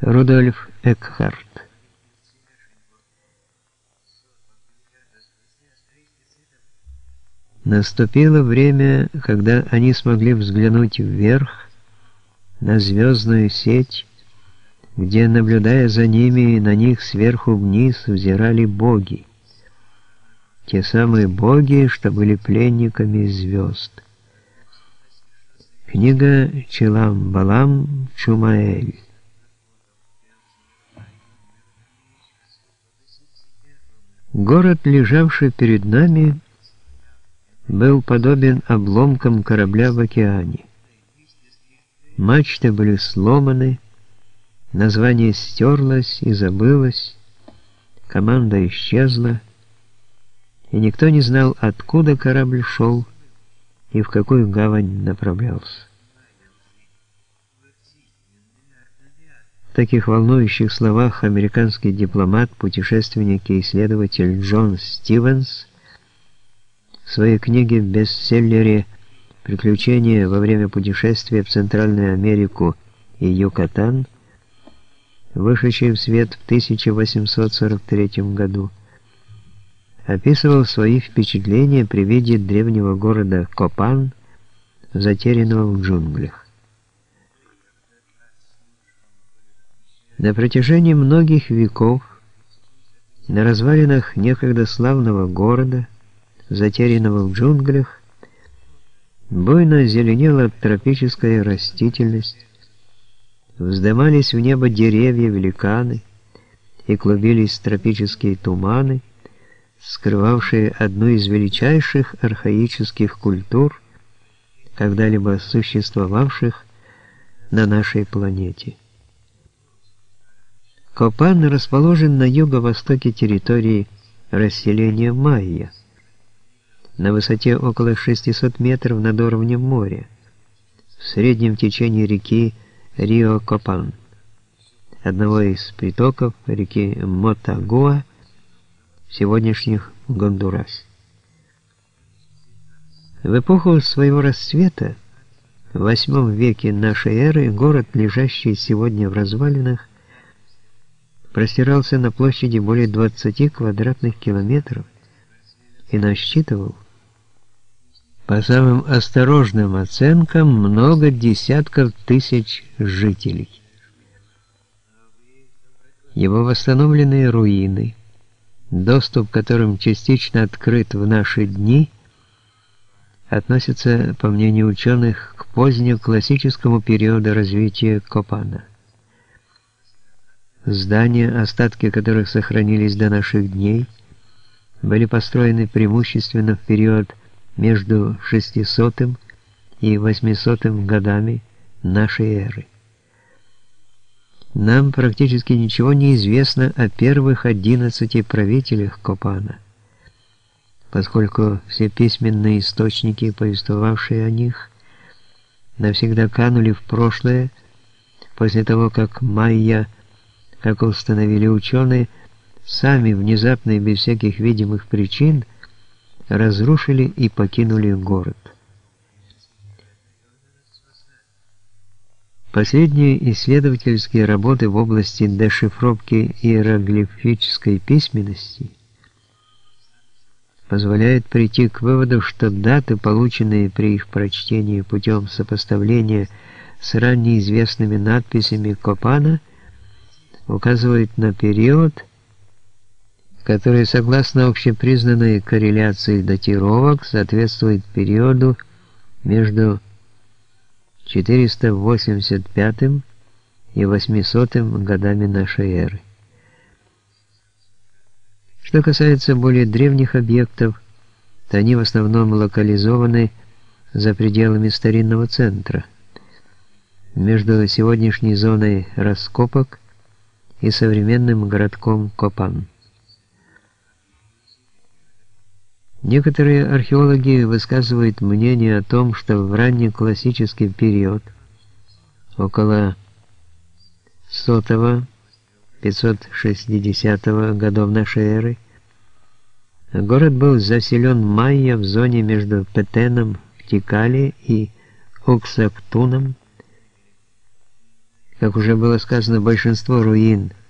Рудольф Экхарт Наступило время, когда они смогли взглянуть вверх на звездную сеть, где, наблюдая за ними, на них сверху вниз взирали боги. Те самые боги, что были пленниками звезд. Книга Челам Балам Чумаэль Город, лежавший перед нами, был подобен обломкам корабля в океане. Мачты были сломаны, название стерлось и забылось, команда исчезла, и никто не знал, откуда корабль шел и в какую гавань направлялся. Таких волнующих словах американский дипломат, путешественник и исследователь Джон Стивенс в своей книге бестселлере «Приключения во время путешествия в Центральную Америку и Юкатан», вышедшей в свет в 1843 году, описывал свои впечатления при виде древнего города Копан, затерянного в джунглях. На протяжении многих веков на развалинах некогда славного города, затерянного в джунглях, буйно зеленела тропическая растительность, вздымались в небо деревья-великаны и клубились тропические туманы, скрывавшие одну из величайших архаических культур, когда-либо существовавших на нашей планете. Копан расположен на юго-востоке территории расселения Майя, на высоте около 600 метров над уровнем моря, в среднем течении реки Рио-Копан, одного из притоков реки Мотагуа сегодняшних Гондурасе. В эпоху своего расцвета, в восьмом веке нашей эры, город, лежащий сегодня в развалинах, простирался на площади более 20 квадратных километров и насчитывал, по самым осторожным оценкам, много десятков тысяч жителей. Его восстановленные руины, доступ к которым частично открыт в наши дни, относятся, по мнению ученых, к позднеклассическому периоду развития Копана. Здания, остатки которых сохранились до наших дней, были построены преимущественно в период между 600 и 800 годами нашей эры. Нам практически ничего не известно о первых 11 правителях Копана, поскольку все письменные источники, повествовавшие о них, навсегда канули в прошлое после того, как майя как установили ученые, сами внезапно и без всяких видимых причин разрушили и покинули город. Последние исследовательские работы в области дешифровки иероглифической письменности позволяют прийти к выводу, что даты, полученные при их прочтении путем сопоставления с ранее известными надписями Копана – указывает на период, который, согласно общепризнанной корреляции датировок, соответствует периоду между 485 и 800 годами нашей эры. Что касается более древних объектов, то они в основном локализованы за пределами старинного центра, между сегодняшней зоной раскопок и современным городком Копан. Некоторые археологи высказывают мнение о том, что в ранний классический период, около 100-560 годов нашей эры, город был заселен майя в зоне между Петеном в Тикале и Уксактуном, Как уже было сказано, большинство руин –